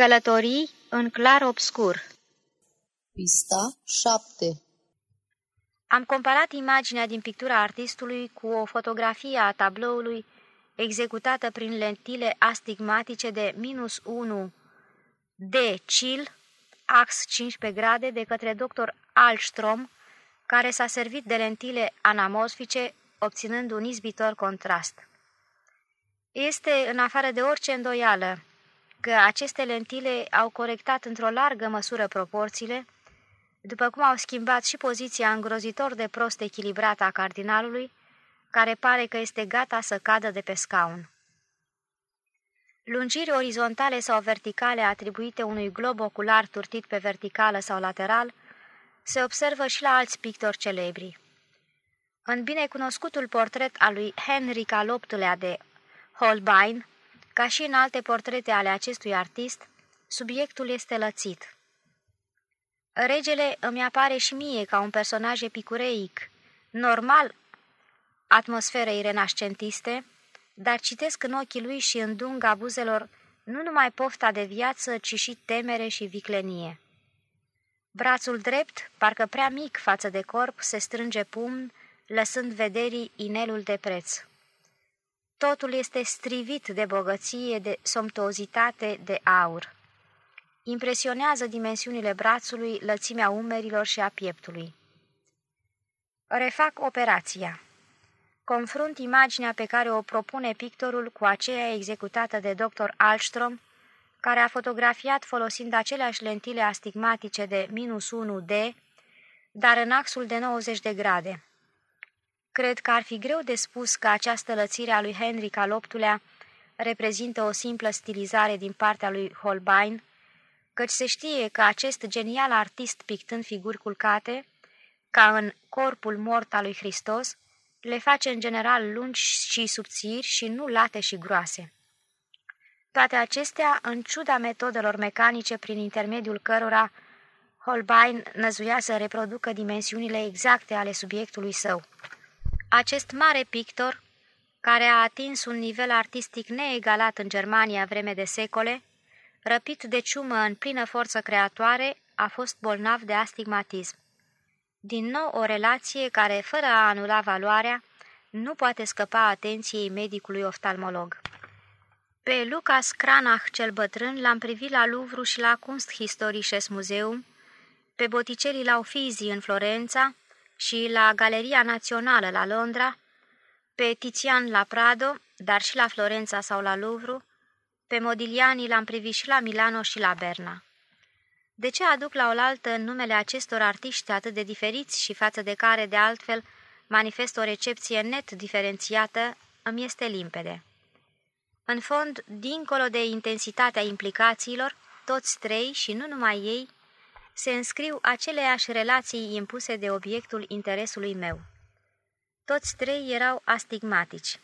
Călătorii în clar obscur Pista 7 Am comparat imaginea din pictura artistului cu o fotografie a tabloului executată prin lentile astigmatice de minus 1 D. Chill, ax 15 grade, de către dr. Alstrom, care s-a servit de lentile anamorfice, obținând un izbitor contrast. Este, în afară de orice îndoială, că aceste lentile au corectat într-o largă măsură proporțiile, după cum au schimbat și poziția îngrozitor de prost echilibrată a cardinalului, care pare că este gata să cadă de pe scaun. Lungiri orizontale sau verticale atribuite unui glob ocular turtit pe verticală sau lateral se observă și la alți pictori celebri. În binecunoscutul portret al lui Henry al VIII-lea de Holbein, ca și în alte portrete ale acestui artist, subiectul este lățit. Regele îmi apare și mie ca un personaj epicureic, normal atmosferei renascentiste, dar citesc în ochii lui și în dunga buzelor nu numai pofta de viață, ci și temere și viclenie. Brațul drept, parcă prea mic față de corp, se strânge pumn, lăsând vederii inelul de preț. Totul este strivit de bogăție, de somptuozitate, de aur. Impresionează dimensiunile brațului, lățimea umerilor și a pieptului. Refac operația. Confrunt imaginea pe care o propune pictorul cu aceea executată de dr. Alstrom, care a fotografiat folosind aceleași lentile astigmatice de minus 1D, dar în axul de 90 de grade. Cred că ar fi greu de spus că această lățire a lui Henry al VIII-lea reprezintă o simplă stilizare din partea lui Holbein, căci se știe că acest genial artist pictând figuri culcate, ca în corpul mort al lui Hristos, le face în general lungi și subțiri și nu late și groase. Toate acestea, în ciuda metodelor mecanice prin intermediul cărora Holbein năzuia să reproducă dimensiunile exacte ale subiectului său. Acest mare pictor, care a atins un nivel artistic neegalat în Germania vreme de secole, răpit de ciumă în plină forță creatoare, a fost bolnav de astigmatism. Din nou o relație care, fără a anula valoarea, nu poate scăpa atenției medicului oftalmolog. Pe Lucas Cranach cel bătrân l-am privit la Louvre și la Kunsthistorisches Museum, pe Botticelli la Uffizi în Florența și la Galeria Națională la Londra, pe Tizian la Prado, dar și la Florența sau la Louvre, pe Modigliani l-am privit și la Milano și la Berna. De ce aduc la oaltă numele acestor artiști atât de diferiți și față de care, de altfel, manifest o recepție net diferențiată, îmi este limpede. În fond, dincolo de intensitatea implicațiilor, toți trei, și nu numai ei, se înscriu aceleași relații impuse de obiectul interesului meu. Toți trei erau astigmatici.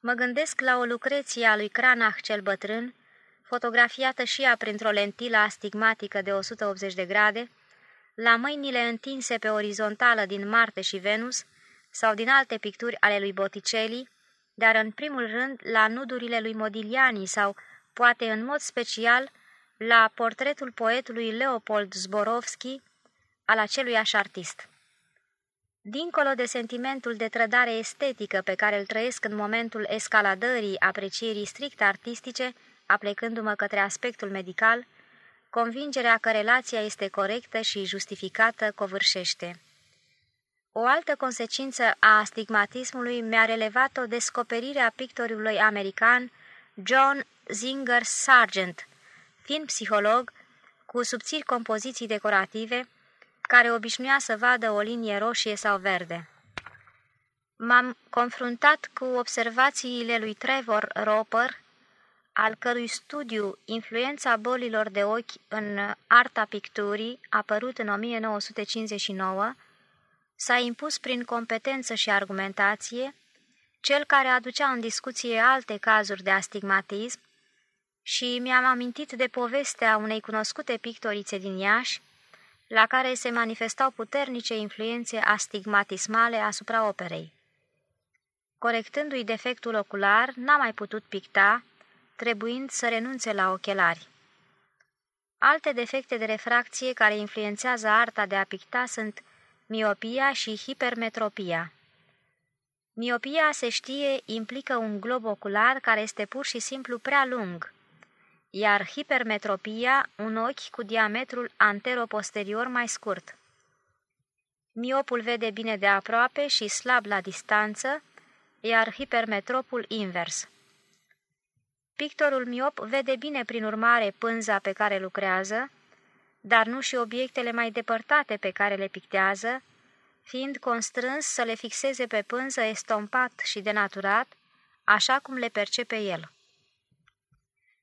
Mă gândesc la o lucreție a lui Cranach cel bătrân, fotografiată și ea printr-o lentilă astigmatică de 180 de grade, la mâinile întinse pe orizontală din Marte și Venus sau din alte picturi ale lui Botticelli, dar în primul rând la nudurile lui Modigliani sau, poate în mod special, la portretul poetului Leopold Zborovski, al acelui artist. Dincolo de sentimentul de trădare estetică pe care îl trăiesc în momentul escaladării aprecierii strict artistice, aplecându-mă către aspectul medical, convingerea că relația este corectă și justificată covârșește. O altă consecință a astigmatismului mi-a relevat-o descoperirea pictorului american John Zinger Sargent, fiind psiholog, cu subțiri compoziții decorative, care obișnuia să vadă o linie roșie sau verde. M-am confruntat cu observațiile lui Trevor Roper, al cărui studiu Influența bolilor de ochi în arta picturii, apărut în 1959, s-a impus prin competență și argumentație, cel care aducea în discuție alte cazuri de astigmatism, și mi-am amintit de povestea unei cunoscute pictorițe din Iași, la care se manifestau puternice influențe astigmatismale asupra operei. Corectându-i defectul ocular, n-a mai putut picta, trebuind să renunțe la ochelari. Alte defecte de refracție care influențează arta de a picta sunt miopia și hipermetropia. Miopia, se știe, implică un glob ocular care este pur și simplu prea lung, iar hipermetropia, un ochi cu diametrul antero-posterior mai scurt. Miopul vede bine de aproape și slab la distanță, iar hipermetropul invers. Pictorul miop vede bine prin urmare pânza pe care lucrează, dar nu și obiectele mai depărtate pe care le pictează, fiind constrâns să le fixeze pe pânză estompat și denaturat, așa cum le percepe el.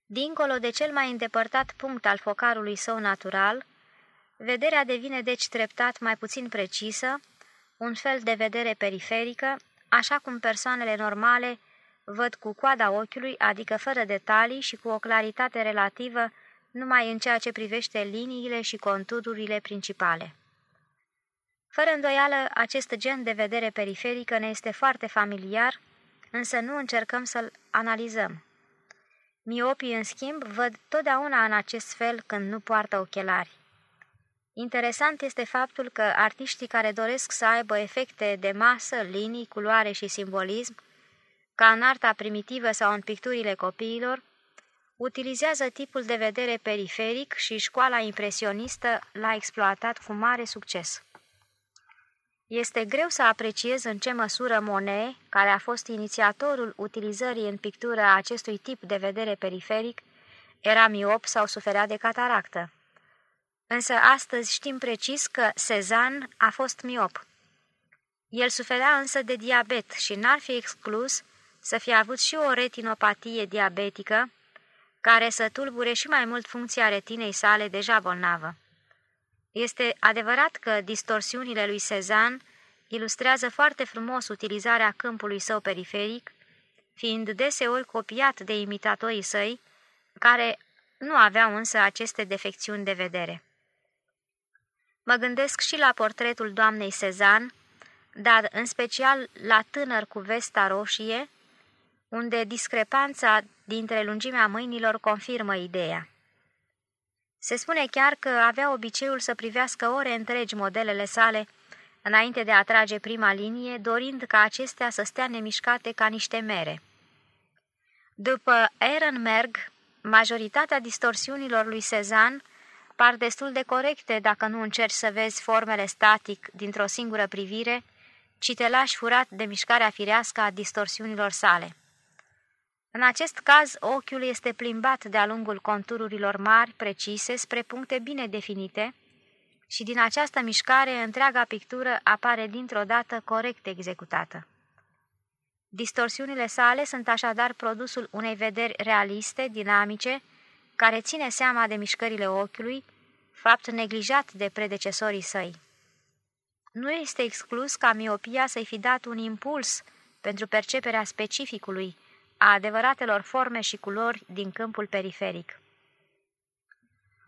Dincolo de cel mai îndepărtat punct al focarului său natural, vederea devine deci treptat mai puțin precisă, un fel de vedere periferică, așa cum persoanele normale văd cu coada ochiului, adică fără detalii și cu o claritate relativă numai în ceea ce privește liniile și contururile principale. Fără îndoială, acest gen de vedere periferică ne este foarte familiar, însă nu încercăm să-l analizăm. Miopii, în schimb, văd totdeauna în acest fel când nu poartă ochelari. Interesant este faptul că artiștii care doresc să aibă efecte de masă, linii, culoare și simbolism, ca în arta primitivă sau în picturile copiilor, utilizează tipul de vedere periferic și școala impresionistă l-a exploatat cu mare succes. Este greu să apreciez în ce măsură Monet, care a fost inițiatorul utilizării în pictură a acestui tip de vedere periferic, era miop sau suferea de cataractă. Însă astăzi știm precis că Cezanne a fost miop. El suferea însă de diabet și n-ar fi exclus să fie avut și o retinopatie diabetică, care să tulbure și mai mult funcția retinei sale deja bolnavă. Este adevărat că distorsiunile lui Cezanne ilustrează foarte frumos utilizarea câmpului său periferic, fiind deseori copiat de imitatorii săi, care nu aveau însă aceste defecțiuni de vedere. Mă gândesc și la portretul doamnei Cezanne, dar în special la tânăr cu vesta roșie, unde discrepanța dintre lungimea mâinilor confirmă ideea. Se spune chiar că avea obiceiul să privească ore întregi modelele sale înainte de a trage prima linie, dorind ca acestea să stea nemișcate ca niște mere. După Ehrenberg, majoritatea distorsiunilor lui Cezanne par destul de corecte dacă nu încerci să vezi formele static dintr-o singură privire, ci te lași furat de mișcarea firească a distorsiunilor sale. În acest caz, ochiul este plimbat de-a lungul contururilor mari, precise, spre puncte bine definite și din această mișcare întreaga pictură apare dintr-o dată corect executată. Distorsiunile sale sunt așadar produsul unei vederi realiste, dinamice, care ține seama de mișcările ochiului, fapt neglijat de predecesorii săi. Nu este exclus ca miopia să-i fi dat un impuls pentru perceperea specificului, a adevăratelor forme și culori din câmpul periferic.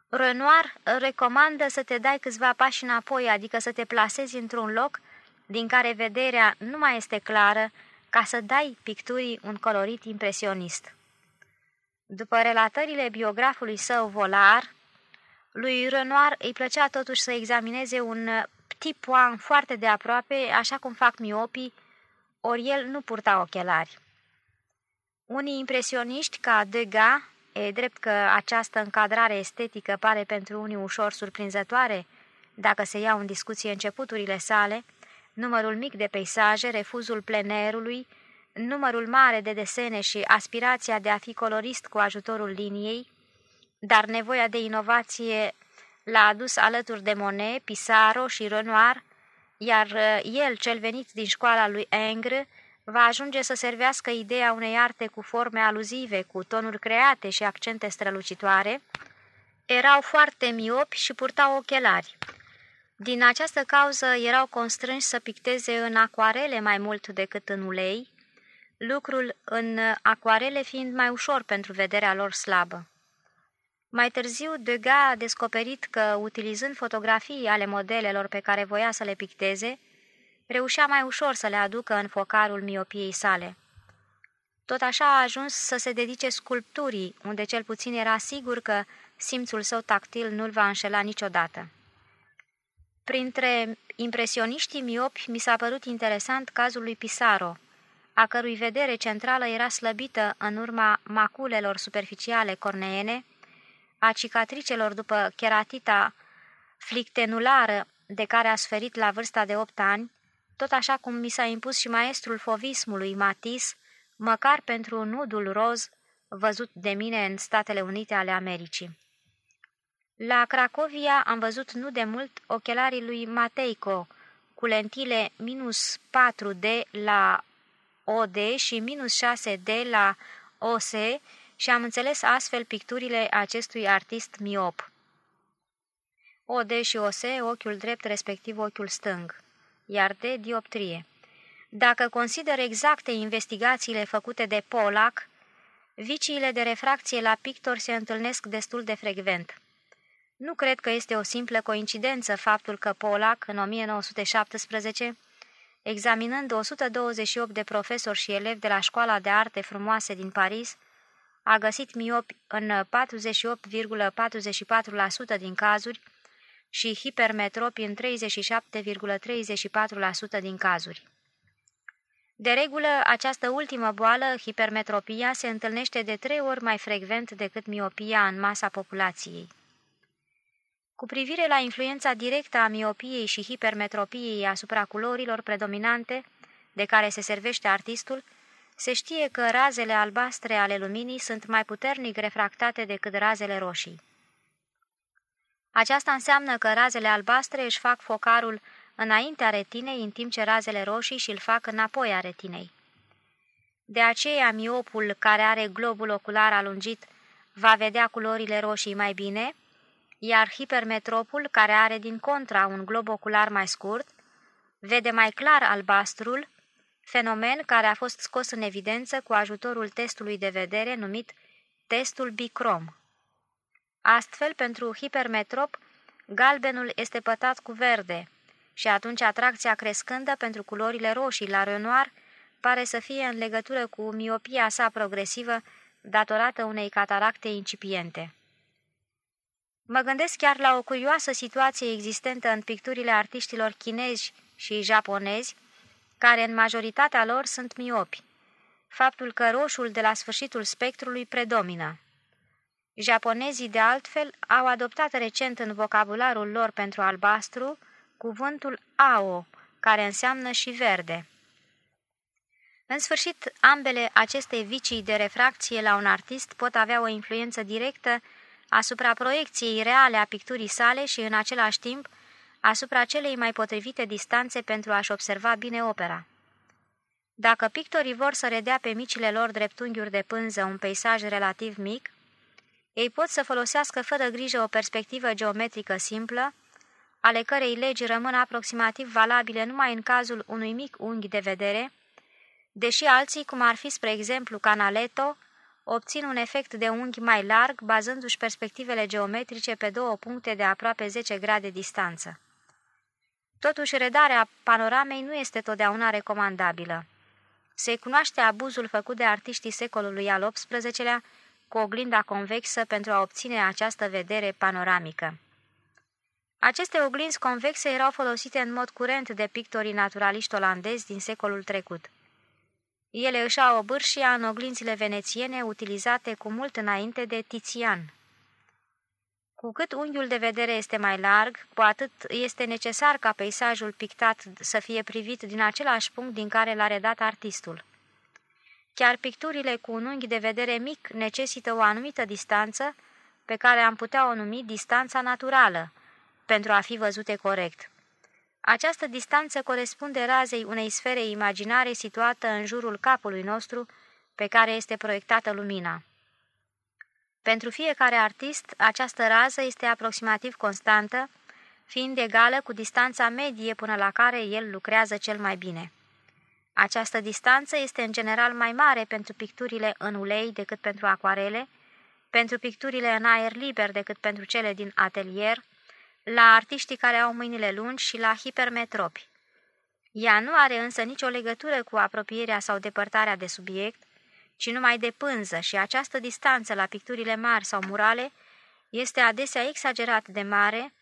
Renoir recomandă să te dai câțiva pași înapoi, adică să te plasezi într-un loc din care vederea nu mai este clară, ca să dai picturii un colorit impresionist. După relatările biografului său Volar, lui Renoir îi plăcea totuși să examineze un petit point foarte de aproape, așa cum fac miopii, ori el nu purta ochelari. Unii impresioniști ca Degas, e drept că această încadrare estetică pare pentru unii ușor surprinzătoare, dacă se iau în discuție începuturile sale, numărul mic de peisaje, refuzul plenerului, numărul mare de desene și aspirația de a fi colorist cu ajutorul liniei, dar nevoia de inovație l-a adus alături de Monet, Pissarro și Renoir, iar uh, el, cel venit din școala lui Ingres, va ajunge să servească ideea unei arte cu forme aluzive, cu tonuri create și accente strălucitoare, erau foarte miopi și purtau ochelari. Din această cauză erau constrânși să picteze în acoarele mai mult decât în ulei, lucrul în acoarele fiind mai ușor pentru vederea lor slabă. Mai târziu, Degas a descoperit că, utilizând fotografii ale modelelor pe care voia să le picteze, reușea mai ușor să le aducă în focarul miopiei sale. Tot așa a ajuns să se dedice sculpturii, unde cel puțin era sigur că simțul său tactil nu-l va înșela niciodată. Printre impresioniștii miopi mi s-a părut interesant cazul lui Pisaro, a cărui vedere centrală era slăbită în urma maculelor superficiale corneene, a cicatricelor după cheratita flictenulară de care a suferit la vârsta de opt ani, tot așa cum mi s-a impus și maestrul fovismului Matis, măcar pentru nudul roz văzut de mine în Statele Unite ale Americii. La Cracovia am văzut nu de mult ochelarii lui Mateico, cu lentile minus 4D la OD și minus 6D la OS și am înțeles astfel picturile acestui artist miop. OD și OS, ochiul drept, respectiv ochiul stâng, iar D dioptrie. Dacă consider exacte investigațiile făcute de Pollack, viciile de refracție la pictor se întâlnesc destul de frecvent. Nu cred că este o simplă coincidență faptul că Pollack, în 1917, examinând 128 de profesori și elevi de la Școala de Arte Frumoase din Paris, a găsit miopi în 48,44% din cazuri și hipermetropi în 37,34% din cazuri. De regulă, această ultimă boală, hipermetropia, se întâlnește de trei ori mai frecvent decât miopia în masa populației. Cu privire la influența directă a miopiei și hipermetropiei asupra culorilor predominante de care se servește artistul, se știe că razele albastre ale luminii sunt mai puternic refractate decât razele roșii. Aceasta înseamnă că razele albastre își fac focarul înaintea retinei, în timp ce razele roșii și îl fac înapoi a retinei. De aceea, miopul care are globul ocular alungit va vedea culorile roșii mai bine, iar hipermetropul, care are din contra un glob ocular mai scurt, vede mai clar albastrul, fenomen care a fost scos în evidență cu ajutorul testului de vedere numit testul bicrom. Astfel, pentru hipermetrop, galbenul este pătat cu verde și atunci atracția crescândă pentru culorile roșii la Renoir pare să fie în legătură cu miopia sa progresivă datorată unei cataracte incipiente. Mă gândesc chiar la o curioasă situație existentă în picturile artiștilor chinezi și japonezi, care în majoritatea lor sunt miopi. Faptul că roșul de la sfârșitul spectrului predomină. Japonezii, de altfel, au adoptat recent în vocabularul lor pentru albastru cuvântul ao, care înseamnă și verde. În sfârșit, ambele aceste vicii de refracție la un artist pot avea o influență directă asupra proiecției reale a picturii sale și, în același timp, asupra celei mai potrivite distanțe pentru a-și observa bine opera. Dacă pictorii vor să redea pe micile lor dreptunghiuri de pânză un peisaj relativ mic, ei pot să folosească fără grijă o perspectivă geometrică simplă, ale cărei legi rămân aproximativ valabile numai în cazul unui mic unghi de vedere, deși alții, cum ar fi, spre exemplu, Canaletto, obțin un efect de unghi mai larg, bazându-și perspectivele geometrice pe două puncte de aproape 10 grade distanță. Totuși, redarea panoramei nu este totdeauna recomandabilă. Se cunoaște abuzul făcut de artiștii secolului al XVIII-lea cu oglinda convexă pentru a obține această vedere panoramică. Aceste oglinzi convexe erau folosite în mod curent de pictorii naturaliști olandezi din secolul trecut. Ele își au obârșia în oglinzile venețiene utilizate cu mult înainte de Tizian. Cu cât unghiul de vedere este mai larg, cu atât este necesar ca peisajul pictat să fie privit din același punct din care l-a redat artistul. Chiar picturile cu un unghi de vedere mic necesită o anumită distanță, pe care am putea o numi distanța naturală, pentru a fi văzute corect. Această distanță corespunde razei unei sfere imaginare situată în jurul capului nostru, pe care este proiectată lumina. Pentru fiecare artist, această rază este aproximativ constantă, fiind egală cu distanța medie până la care el lucrează cel mai bine. Această distanță este în general mai mare pentru picturile în ulei decât pentru acuarele, pentru picturile în aer liber decât pentru cele din atelier, la artiștii care au mâinile lungi și la hipermetropi. Ea nu are însă nicio legătură cu apropierea sau depărtarea de subiect, ci numai de pânză și această distanță la picturile mari sau murale este adesea exagerat de mare,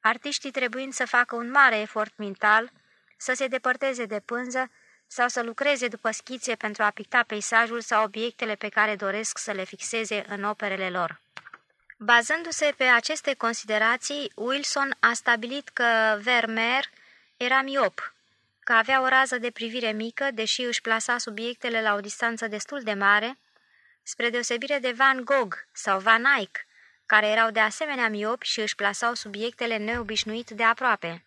artiștii trebuind să facă un mare efort mental, să se depărteze de pânză sau să lucreze după schițe pentru a picta peisajul sau obiectele pe care doresc să le fixeze în operele lor. Bazându-se pe aceste considerații, Wilson a stabilit că Vermeer era miop, că avea o rază de privire mică, deși își plasa subiectele la o distanță destul de mare, spre deosebire de Van Gogh sau Van Eyck, care erau de asemenea miopi și își plasau subiectele neobișnuit de aproape.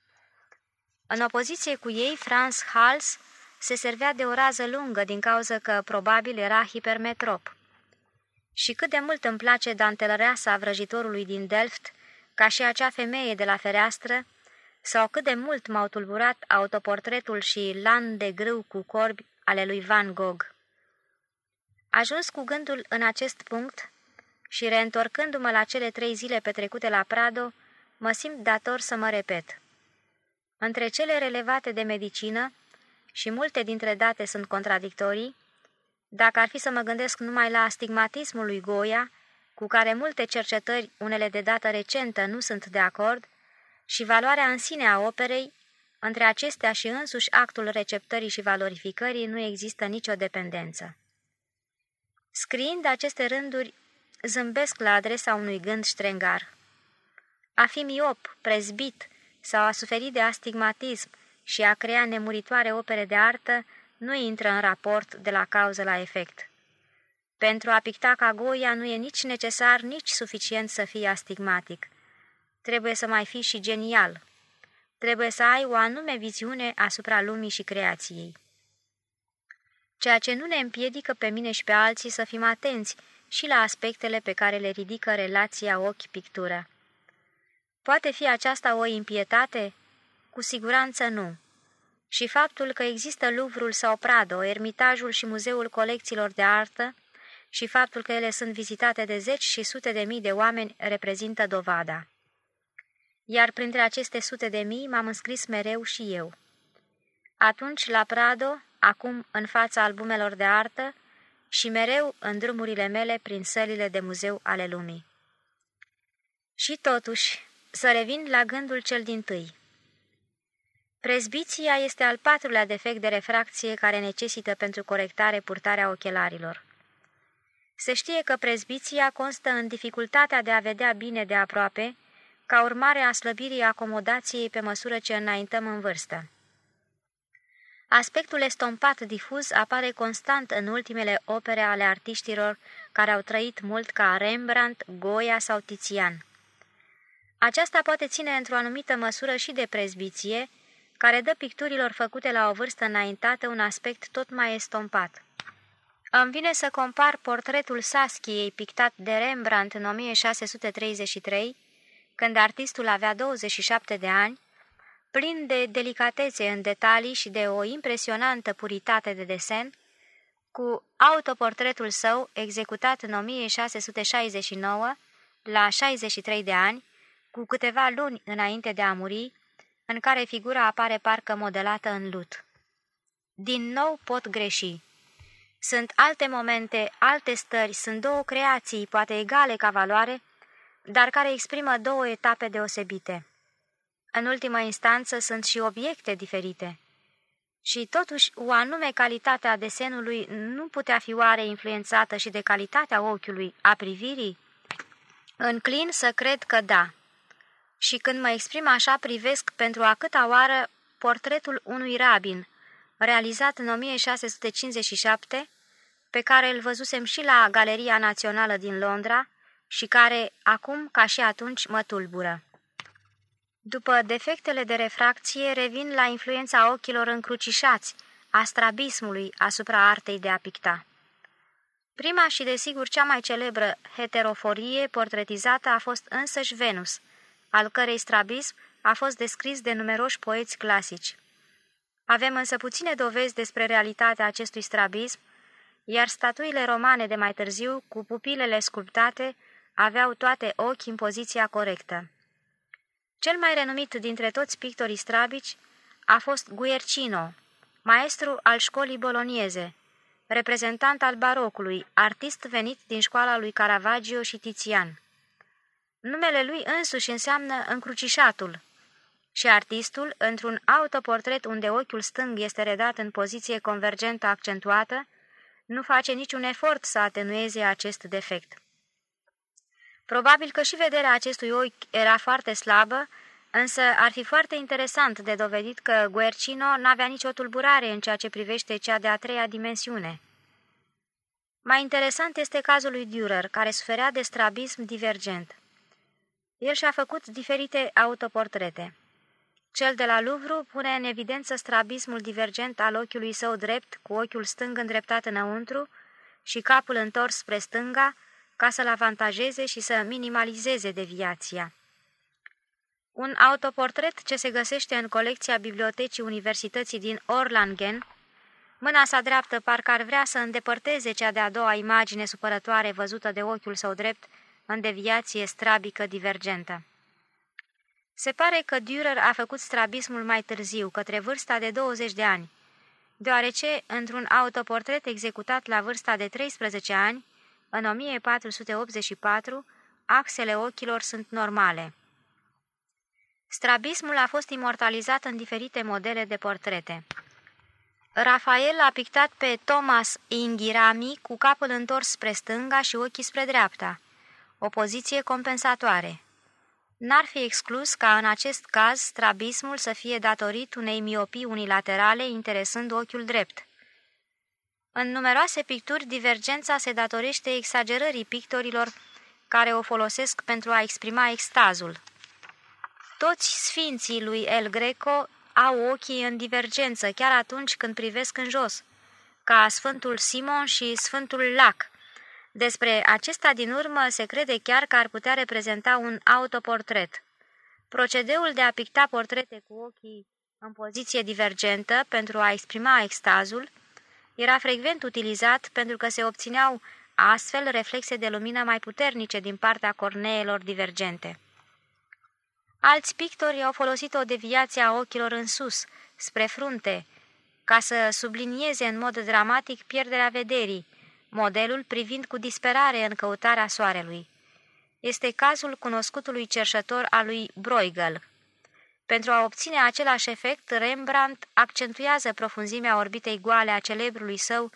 În opoziție cu ei, Franz Hals se servea de o rază lungă din cauza că probabil era hipermetrop. Și cât de mult îmi place dantelăreasa vrăjitorului din Delft, ca și acea femeie de la fereastră, sau cât de mult m-au tulburat autoportretul și lan de grâu cu corbi ale lui Van Gogh. Ajuns cu gândul în acest punct și reîntorcându-mă la cele trei zile petrecute la Prado, mă simt dator să mă repet. Între cele relevate de medicină, și multe dintre date sunt contradictorii, dacă ar fi să mă gândesc numai la astigmatismul lui Goya, cu care multe cercetări, unele de dată recentă, nu sunt de acord, și valoarea în sine a operei, între acestea și însuși actul receptării și valorificării nu există nicio dependență. Scriind aceste rânduri, zâmbesc la adresa unui gând ștrengar. A fi miop, prezbit sau a suferi de astigmatism și a crea nemuritoare opere de artă nu intră în raport de la cauză la efect. Pentru a picta ca Goia nu e nici necesar, nici suficient să fii astigmatic. Trebuie să mai fii și genial. Trebuie să ai o anume viziune asupra lumii și creației. Ceea ce nu ne împiedică pe mine și pe alții să fim atenți și la aspectele pe care le ridică relația ochi-pictură. Poate fi aceasta o impietate? Cu siguranță nu. Și faptul că există Louvrul sau Prado, Ermitajul și Muzeul Colecțiilor de Artă, și faptul că ele sunt vizitate de zeci și sute de mii de oameni reprezintă dovada. Iar printre aceste sute de mii m-am înscris mereu și eu. Atunci, la Prado, acum în fața albumelor de artă și mereu în drumurile mele prin sălile de muzeu ale lumii. Și totuși, să revin la gândul cel din tâi. Prezbiția este al patrulea defect de refracție care necesită pentru corectare purtarea ochelarilor. Se știe că prezbiția constă în dificultatea de a vedea bine de aproape, ca urmare a slăbirii acomodației pe măsură ce înaintăm în vârstă. Aspectul estompat difuz apare constant în ultimele opere ale artiștilor care au trăit mult ca Rembrandt, Goya sau Tizian. Aceasta poate ține într-o anumită măsură și de prezbiție, care dă picturilor făcute la o vârstă înaintată un aspect tot mai estompat. Îmi vine să compar portretul Saskiei pictat de Rembrandt în 1633, când artistul avea 27 de ani, plin de delicatețe în detalii și de o impresionantă puritate de desen, cu autoportretul său executat în 1669, la 63 de ani, cu câteva luni înainte de a muri, în care figura apare parcă modelată în lut. Din nou pot greși. Sunt alte momente, alte stări, sunt două creații, poate egale ca valoare, dar care exprimă două etape deosebite. În ultimă instanță sunt și obiecte diferite. Și totuși, o anume calitate a desenului nu putea fi oare influențată și de calitatea ochiului, a privirii? Înclin să cred că da. Și când mă exprim așa, privesc pentru a câta oară portretul unui rabin, realizat în 1657, pe care îl văzusem și la Galeria Națională din Londra și care, acum ca și atunci, mă tulbură. După defectele de refracție, revin la influența ochilor încrucișați, a strabismului asupra artei de a picta. Prima și desigur cea mai celebră heteroforie portretizată a fost însăși Venus, al cărei strabism a fost descris de numeroși poeți clasici. Avem însă puține dovezi despre realitatea acestui strabism, iar statuile romane de mai târziu, cu pupilele sculptate, aveau toate ochi în poziția corectă. Cel mai renumit dintre toți pictorii strabici a fost Guercino, maestru al școlii bolonieze, reprezentant al barocului, artist venit din școala lui Caravaggio și Tizian. Numele lui însuși înseamnă încrucișatul și artistul, într-un autoportret unde ochiul stâng este redat în poziție convergentă accentuată, nu face niciun efort să atenueze acest defect. Probabil că și vederea acestui ochi era foarte slabă, însă ar fi foarte interesant de dovedit că Guercino n-avea nicio tulburare în ceea ce privește cea de-a treia dimensiune. Mai interesant este cazul lui Dürer, care suferea de strabism divergent. El și-a făcut diferite autoportrete. Cel de la Louvre pune în evidență strabismul divergent al ochiului său drept, cu ochiul stâng îndreptat înăuntru și capul întors spre stânga, ca să-l avantajeze și să minimalizeze deviația. Un autoportret ce se găsește în colecția Bibliotecii Universității din Orlangen, mâna sa dreaptă parcă ar vrea să îndepărteze cea de-a doua imagine supărătoare văzută de ochiul său drept în deviație strabică divergentă. Se pare că Dürer a făcut strabismul mai târziu, către vârsta de 20 de ani, deoarece, într-un autoportret executat la vârsta de 13 ani, în 1484, axele ochilor sunt normale. Strabismul a fost imortalizat în diferite modele de portrete. Rafael a pictat pe Thomas Inghirami cu capul întors spre stânga și ochii spre dreapta, o poziție compensatoare. N-ar fi exclus ca în acest caz strabismul să fie datorit unei miopii unilaterale interesând ochiul drept. În numeroase picturi, divergența se datorește exagerării pictorilor care o folosesc pentru a exprima extazul. Toți sfinții lui El Greco au ochii în divergență chiar atunci când privesc în jos, ca Sfântul Simon și Sfântul Lac, despre acesta din urmă se crede chiar că ar putea reprezenta un autoportret. Procedeul de a picta portrete cu ochii în poziție divergentă pentru a exprima extazul era frecvent utilizat pentru că se obțineau astfel reflexe de lumină mai puternice din partea corneelor divergente. Alți pictori au folosit o deviație a ochilor în sus, spre frunte, ca să sublinieze în mod dramatic pierderea vederii, modelul privind cu disperare în căutarea soarelui. Este cazul cunoscutului cerșător al lui Bruegel. Pentru a obține același efect, Rembrandt accentuează profunzimea orbitei goale a celebrului său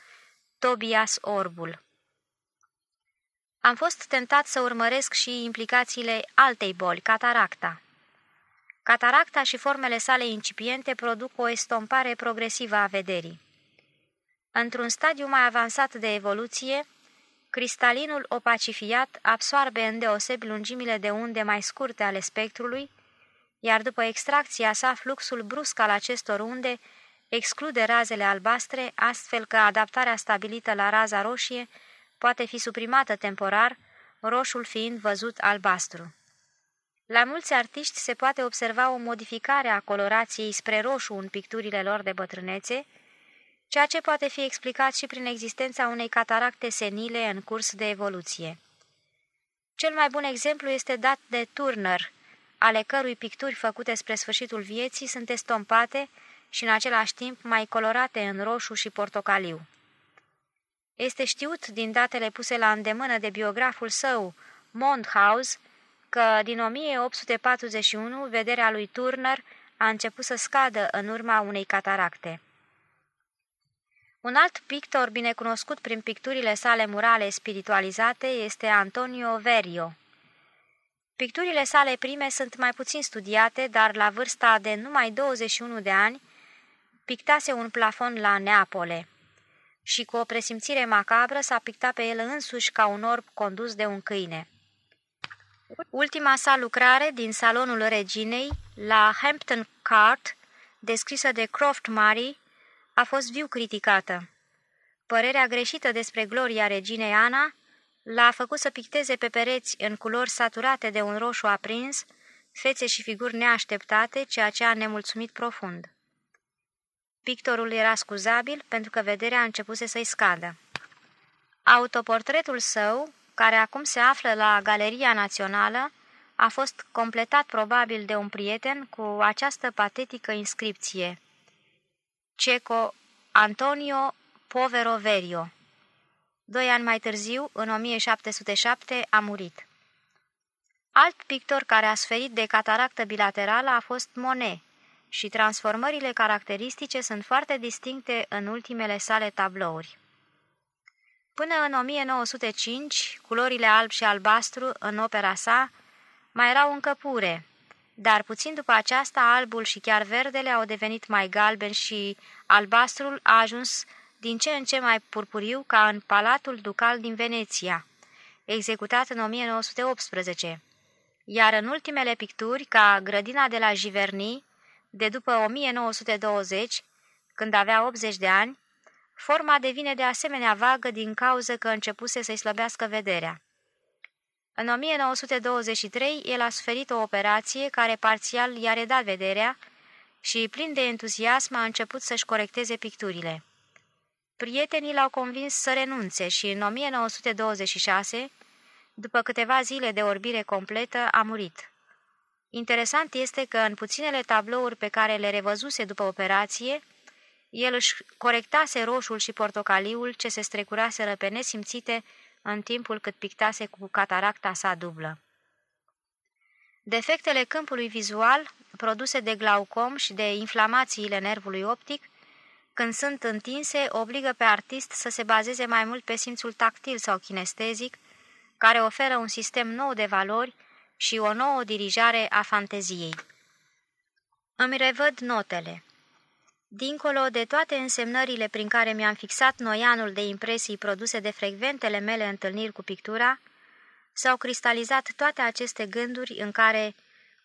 Tobias Orbul. Am fost tentat să urmăresc și implicațiile altei boli, cataracta. Cataracta și formele sale incipiente produc o estompare progresivă a vederii. Într-un stadiu mai avansat de evoluție, cristalinul opacifiat absoarbe îndeosebi lungimile de unde mai scurte ale spectrului, iar după extracția sa, fluxul brusc al acestor unde exclude razele albastre, astfel că adaptarea stabilită la raza roșie poate fi suprimată temporar, roșul fiind văzut albastru. La mulți artiști se poate observa o modificare a colorației spre roșu în picturile lor de bătrânețe, ceea ce poate fi explicat și prin existența unei cataracte senile în curs de evoluție. Cel mai bun exemplu este dat de Turner, ale cărui picturi făcute spre sfârșitul vieții sunt estompate și în același timp mai colorate în roșu și portocaliu. Este știut din datele puse la îndemână de biograful său, Mondhaus, că din 1841 vederea lui Turner a început să scadă în urma unei cataracte. Un alt pictor binecunoscut prin picturile sale murale spiritualizate este Antonio Verio. Picturile sale prime sunt mai puțin studiate, dar la vârsta de numai 21 de ani pictase un plafon la Neapole și cu o presimțire macabră s-a pictat pe el însuși ca un orb condus de un câine. Ultima sa lucrare din salonul reginei, la Hampton Court, descrisă de Croft Murray, a fost viu criticată. Părerea greșită despre gloria reginei Ana l-a făcut să picteze pe pereți în culori saturate de un roșu aprins, fețe și figuri neașteptate, ceea ce a nemulțumit profund. Pictorul era scuzabil pentru că vederea a începuse să-i scadă. Autoportretul său, care acum se află la Galeria Națională, a fost completat probabil de un prieten cu această patetică inscripție – Ceco Antonio Povero Verio. Doi ani mai târziu, în 1707, a murit. Alt pictor care a sferit de cataractă bilaterală a fost Monet și transformările caracteristice sunt foarte distincte în ultimele sale tablouri. Până în 1905, culorile alb și albastru în opera sa mai erau încă pure, dar puțin după aceasta albul și chiar verdele au devenit mai galben și albastrul a ajuns din ce în ce mai purpuriu ca în Palatul Ducal din Veneția, executat în 1918. Iar în ultimele picturi, ca Grădina de la Giverny, de după 1920, când avea 80 de ani, forma devine de asemenea vagă din cauză că începuse să-i slăbească vederea. În 1923, el a suferit o operație care parțial i-a redat vederea și, plin de entuziasm, a început să-și corecteze picturile. Prietenii l-au convins să renunțe și în 1926, după câteva zile de orbire completă, a murit. Interesant este că în puținele tablouri pe care le revăzuse după operație, el își corectase roșul și portocaliul ce se strecuraseră pe nesimțite în timpul cât pictase cu cataracta sa dublă. Defectele câmpului vizual, produse de glaucom și de inflamațiile nervului optic, când sunt întinse, obligă pe artist să se bazeze mai mult pe simțul tactil sau kinestezic, care oferă un sistem nou de valori și o nouă dirijare a fanteziei. Îmi revăd notele. Dincolo de toate însemnările prin care mi-am fixat noianul de impresii produse de frecventele mele întâlniri cu pictura, s-au cristalizat toate aceste gânduri în care,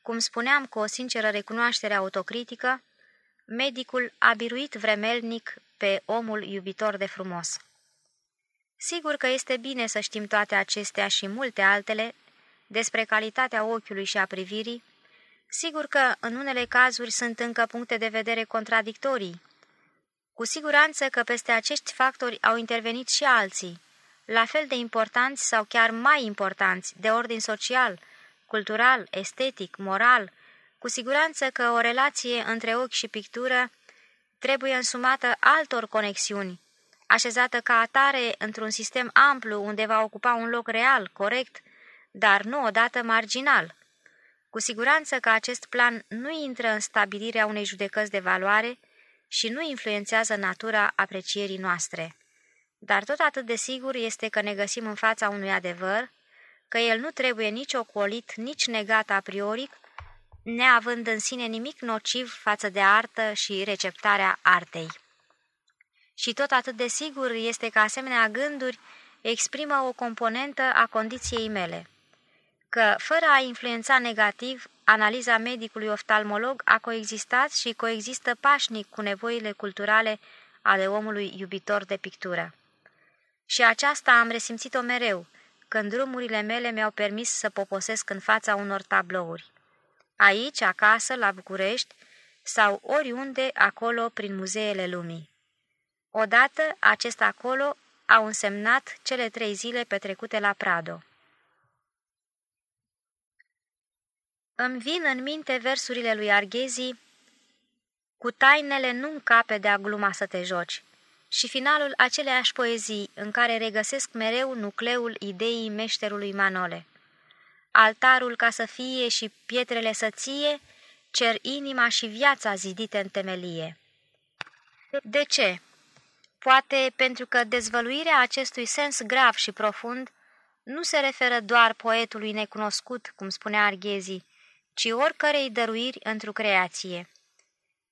cum spuneam cu o sinceră recunoaștere autocritică, medicul a biruit vremelnic pe omul iubitor de frumos. Sigur că este bine să știm toate acestea și multe altele despre calitatea ochiului și a privirii, sigur că în unele cazuri sunt încă puncte de vedere contradictorii. Cu siguranță că peste acești factori au intervenit și alții, la fel de importanți sau chiar mai importanți, de ordin social, cultural, estetic, moral, cu siguranță că o relație între ochi și pictură trebuie însumată altor conexiuni, așezată ca atare într-un sistem amplu unde va ocupa un loc real, corect, dar nu odată marginal. Cu siguranță că acest plan nu intră în stabilirea unei judecăți de valoare și nu influențează natura aprecierii noastre. Dar tot atât de sigur este că ne găsim în fața unui adevăr, că el nu trebuie nici ocolit, nici negat a priori, neavând în sine nimic nociv față de artă și receptarea artei. Și tot atât de sigur este că asemenea gânduri exprimă o componentă a condiției mele, că, fără a influența negativ, analiza medicului oftalmolog a coexistat și coexistă pașnic cu nevoile culturale ale omului iubitor de pictură. Și aceasta am resimțit-o mereu, când drumurile mele mi-au permis să poposesc în fața unor tablouri aici, acasă, la București sau oriunde acolo prin muzeele lumii. Odată, acest acolo au însemnat cele trei zile petrecute la Prado. Îmi vin în minte versurile lui Arghezi, cu tainele nu încape de-a gluma să te joci, și finalul aceleași poezii în care regăsesc mereu nucleul ideii meșterului Manole altarul ca să fie și pietrele să ție, cer inima și viața zidite în temelie. De ce? Poate pentru că dezvăluirea acestui sens grav și profund nu se referă doar poetului necunoscut, cum spunea Arghezi, ci oricărei dăruiri într-o creație,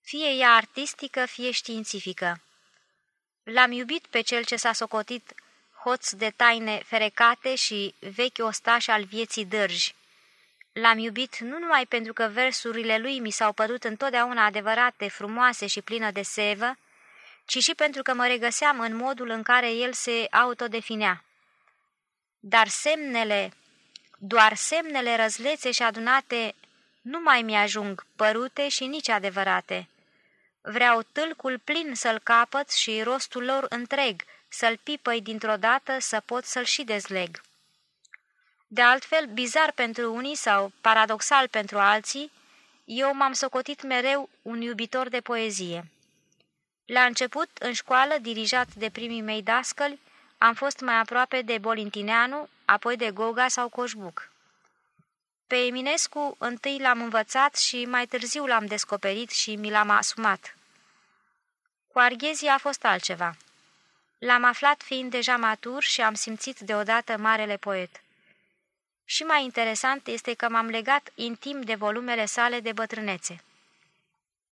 fie ea artistică, fie științifică. L-am iubit pe cel ce s-a socotit hoț de taine ferecate și vechi ostaș al vieții dârji. L-am iubit nu numai pentru că versurile lui mi s-au părut întotdeauna adevărate, frumoase și plină de sevă, ci și pentru că mă regăseam în modul în care el se autodefinea. Dar semnele, doar semnele răzlețe și adunate nu mai mi-ajung părute și nici adevărate. Vreau tâlcul plin să-l capăt și rostul lor întreg, să-l pipăi dintr-o dată să pot să-l și dezleg. De altfel, bizar pentru unii sau paradoxal pentru alții, eu m-am socotit mereu un iubitor de poezie. La început, în școală, dirijat de primii mei dascăli, am fost mai aproape de Bolintineanu, apoi de Goga sau Coșbuc. Pe Eminescu întâi l-am învățat și mai târziu l-am descoperit și mi l-am asumat. Cu Arghezi a fost altceva. L-am aflat fiind deja matur și am simțit deodată marele poet. Și mai interesant este că m-am legat intim de volumele sale de bătrânețe.